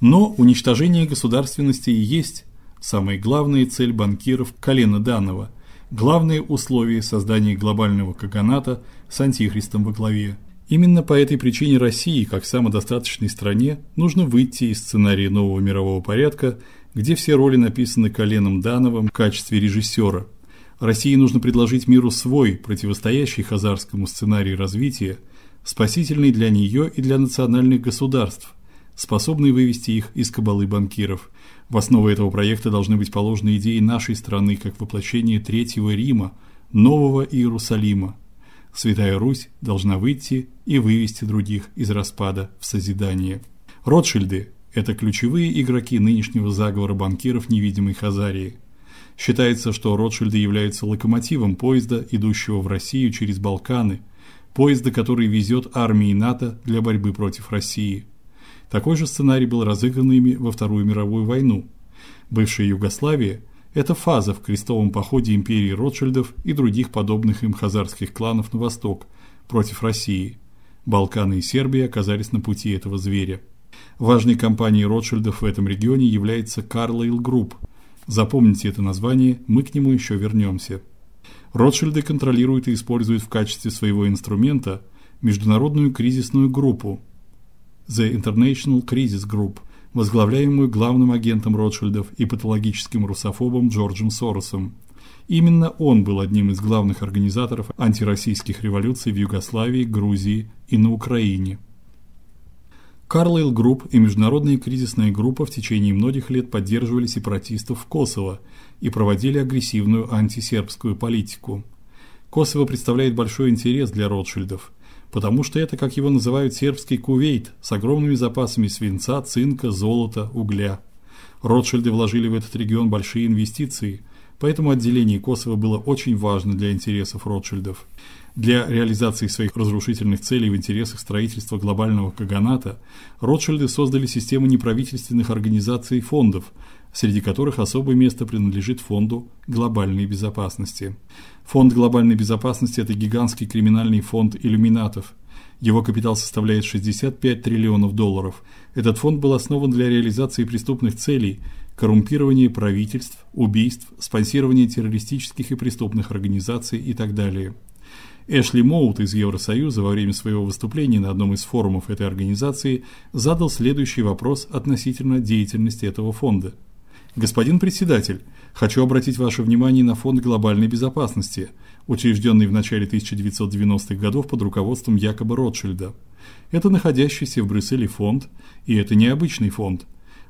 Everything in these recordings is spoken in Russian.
Но уничтожение государственности и есть самая главная цель банкиров колена данного, главное условие создания глобального каганата с антихристом во главе. Именно по этой причине России, как самодостаточной стране, нужно выйти из сценария нового мирового порядка, где все роли написаны коленом Дановым в качестве режиссера. России нужно предложить миру свой, противостоящий хазарскому сценарию развития, спасительный для нее и для национальных государств, способный вывести их из кабалы банкиров. В основу этого проекта должны быть положены идеи нашей страны как воплощение Третьего Рима, нового Иерусалима. Святая Русь должна выйти и вывести других из распада в созидание. Ротшильды это ключевые игроки нынешнего заговора банкиров невидимой Хазарии. Считается, что Ротшильды являются локомотивом поезда, идущего в Россию через Балканы, поезда, который везет армии НАТО для борьбы против России. Такой же сценарий был разыгран ими во Вторую мировую войну. Бывшая Югославия это фаза в крестовом походе империи Ротшильдов и других подобных им хазарских кланов на восток против России. Балканы и Сербия оказались на пути этого зверя. Важной компанией Ротшильдов в этом регионе является Carlyle Group. Запомните это название, мы к нему еще вернемся. Ротшильды контролируют и используют в качестве своего инструмента международную кризисную группу The International Crisis Group, возглавляемую главным агентом Ротшильдов и патологическим русофобом Джорджем Соросом. Именно он был одним из главных организаторов антироссийских революций в Югославии, Грузии и на Украине. Carlyle Group и международная кризисная группа в течение многих лет поддерживали сепаратистов в Косово и проводили агрессивную антисербскую политику. Косово представляет большой интерес для Ротшильдов потому что это, как его называют, сербский Кувейт с огромными запасами свинца, цинка, золота, угля. Ротшильды вложили в этот регион большие инвестиции, поэтому отделение Косово было очень важно для интересов Ротшильдов. Для реализации своих разрушительных целей в интересах строительства глобального каганата Ротшильды создали систему неправительственных организаций и фондов, среди которых особое место принадлежит фонду глобальной безопасности. Фонд глобальной безопасности это гигантский криминальный фонд иллюминатов. Его капитал составляет 65 триллионов долларов. Этот фонд был основан для реализации преступных целей: коррумпирования правительств, убийств, спонсирования террористических и преступных организаций и так далее. Эшли Моут из Евросоюза во время своего выступления на одном из форумов этой организации задал следующий вопрос относительно деятельности этого фонда. Господин председатель, хочу обратить ваше внимание на фонд глобальной безопасности, учрежденный в начале 1990-х годов под руководством Якоба Ротшильда. Это находящийся в Брюсселе фонд, и это необычный фонд.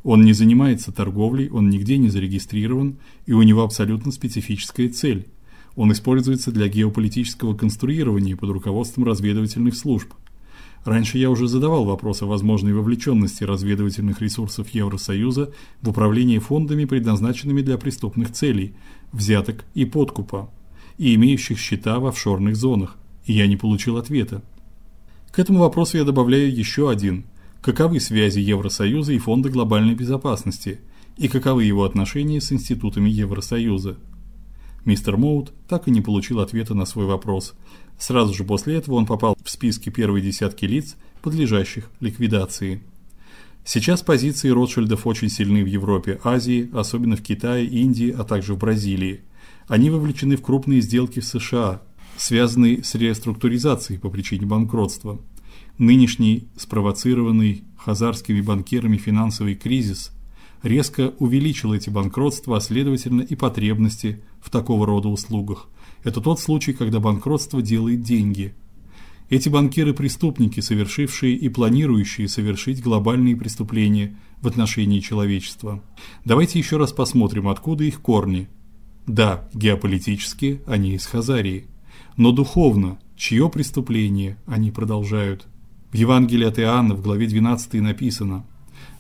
Он не занимается торговлей, он нигде не зарегистрирован, и у него абсолютно специфическая цель он используется для геополитического конструирования под руководством разведывательных служб. Раньше я уже задавал вопрос о возможной вовлеченности разведывательных ресурсов Евросоюза в управление фондами, предназначенными для преступных целей, взяток и подкупа, и имеющих счета в офшорных зонах, и я не получил ответа. К этому вопросу я добавляю еще один. Каковы связи Евросоюза и Фонда глобальной безопасности, и каковы его отношения с институтами Евросоюза? Мистер Моут так и не получил ответа на свой вопрос. Сразу же после этого он попал в списки первой десятки лиц, подлежащих ликвидации. Сейчас позиции Ротшильдов очень сильны в Европе, Азии, особенно в Китае, Индии, а также в Бразилии. Они вовлечены в крупные сделки в США, связанные с реструктуризацией по причине банкротства. Нынешний спровоцированный хазарскими банкирами финансовый кризис резко увеличил эти банкротства, а следовательно и потребности в такого рода услугах. Это тот случай, когда банкротство делает деньги. Эти банкиры преступники, совершившие и планирующие совершить глобальные преступления в отношении человечества. Давайте еще раз посмотрим, откуда их корни. Да, геополитически они из Хазарии, но духовно чье преступление они продолжают? В Евангелии от Иоанна в главе 12 написано: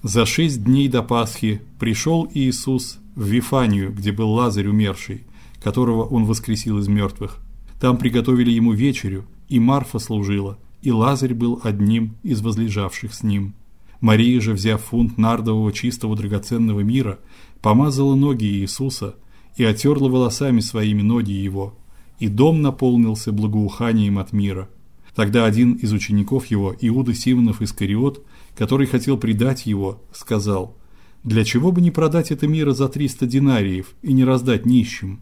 за шесть дней до Пасхи пришел Иисус в Вифанию, где был Лазарь умерший, которого он воскресил из мертвых. Там приготовили ему вечерю, и Марфа служила, и Лазарь был одним из возлежавших с ним. Мария же, взяв фунт нардового чистого драгоценного мира, помазала ноги Иисуса и отерла волосами своими ноги его, и дом наполнился благоуханием от мира. Тогда один из учеников его, Иуда Симонов Искариот, который хотел предать его, сказал: "Для чего бы не продать это мира за триста динариев и не раздать нищим?"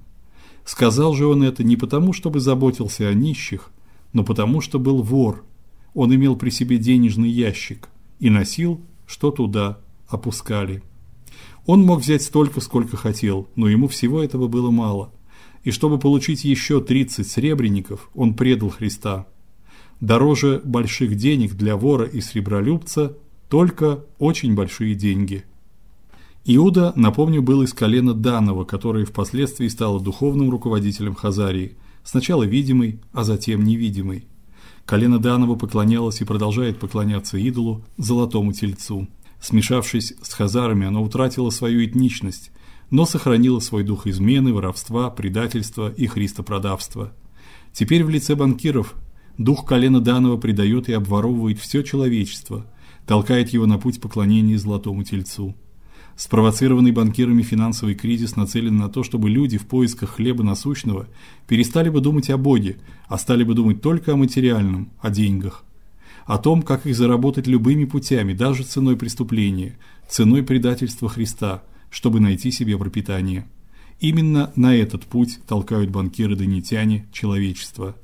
Сказал же он это не потому, чтобы заботился о нищих, но потому, что был вор. Он имел при себе денежный ящик и носил, что туда опускали. Он мог взять столько, сколько хотел, но ему всего этого было мало. И чтобы получить еще 30 сребреников, он предал Христа. Дороже больших денег для вора и сребролюбца только очень большие деньги. Иуда, напомню, был из колена Данова, которое впоследствии стало духовным руководителем Хазарии, сначала видимый, а затем невидимый. Колено Данова поклонялось и продолжает поклоняться идолу золотому тельцу. Смешавшись с хазарами, оно утратило свою этничность, но сохранило свой дух измены, воровства, предательства и христопродавства. Теперь в лице банкиров дух колена Данова предает и обворовывает все человечество, толкает его на путь поклонения золотому тельцу. Спровоцированный банкирами финансовый кризис нацелен на то, чтобы люди в поисках хлеба насущного перестали бы думать о Боге, а стали бы думать только о материальном, о деньгах о том, как их заработать любыми путями, даже ценой преступления, ценой предательства Христа, чтобы найти себе пропитание. Именно на этот путь толкают банкиры-донитяне человечество.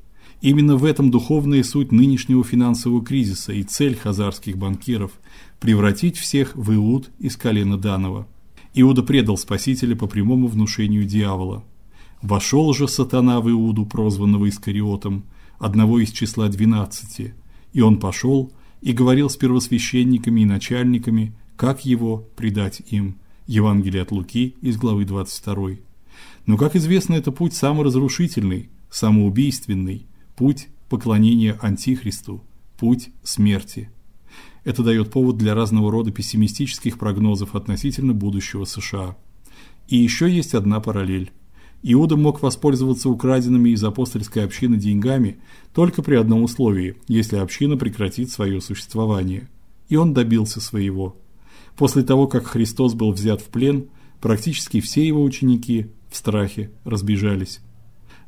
Именно в этом духовная суть нынешнего финансового кризиса и цель хазарских банкиров превратить всех в иуд из колена Данова. Иуда предал Спасителя по прямому внушению дьявола. Вошел же сатана в Иуду, прозванного Искариотом, одного из числа двенадцати, и он пошел и говорил с первосвященниками и начальниками, как его предать им. Евангелие от Луки из главы 22. Но как известно, это путь саморазрушительный, самоубийственный, путь поклонения антихристу, путь смерти. Это дает повод для разного рода пессимистических прогнозов относительно будущего США. И еще есть одна параллель. Иуда мог воспользоваться украденными из апостольской общины деньгами только при одном условии, если община прекратит свое существование. И он добился своего. После того, как Христос был взят в плен, практически все его ученики в страхе разбежались.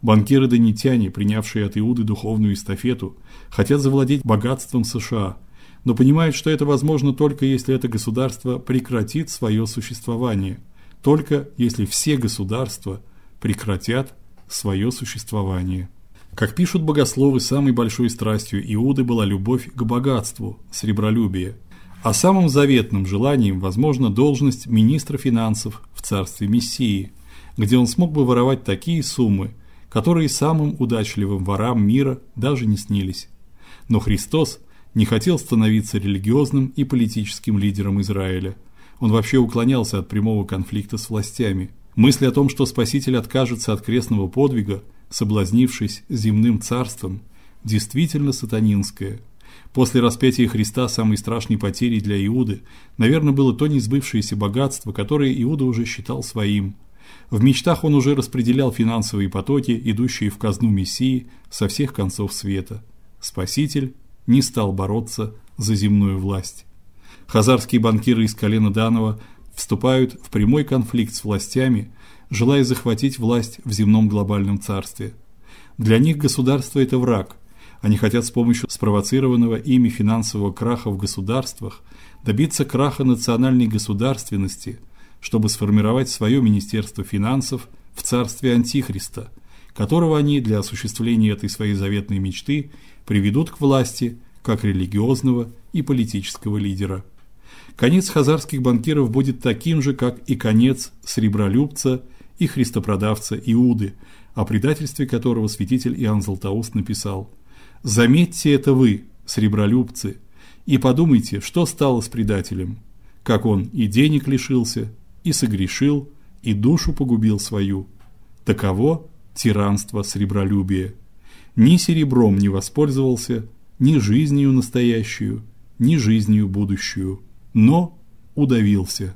Банкиры-донитяне, принявшие от Иуды духовную эстафету, хотят завладеть богатством США, но понимают, что это возможно только если это государство прекратит свое существование, только если все государства – прекратят свое существование. Как пишут богословы, самой большой страстью Иуды была любовь к богатству, сребролюбие, а самым заветным желанием, возможно, должность министра финансов в царстве Мессии, где он смог бы воровать такие суммы, которые самым удачливым ворам мира даже не снились. Но Христос не хотел становиться религиозным и политическим лидером Израиля. Он вообще уклонялся от прямого конфликта с властями – Мысль о том, что Спаситель откажется от крестного подвига, соблазнившись земным царством, действительно сатанинская. После распятия Христа самой страшной потерей для Иуды, наверное, было то несбывшееся богатство, которое Иуда уже считал своим. В мечтах он уже распределял финансовые потоки, идущие в казну Мессии со всех концов света. Спаситель не стал бороться за земную власть. Хазарские банкиры из колена Данова – вступают в прямой конфликт с властями, желая захватить власть в земном глобальном царстве. Для них государство это враг. Они хотят с помощью спровоцированного ими финансового краха в государствах добиться краха национальной государственности, чтобы сформировать свое министерство финансов в царстве антихриста, которого они для осуществления этой своей заветной мечты приведут к власти как религиозного и политического лидера. Конец хазарских банкиров будет таким же, как и конец сребролюбца и христопродавца Иуды, о предательстве которого святитель Иоанн Златоуст написал: "Заметьте это вы, сребролюбцы, и подумайте, что стало с предателем, как он и денег лишился, и согрешил, и душу погубил свою. Таково тиранство сребролюбия. Ни серебром не воспользовался, ни жизнью настоящую, ни жизнью будущую" но удавился.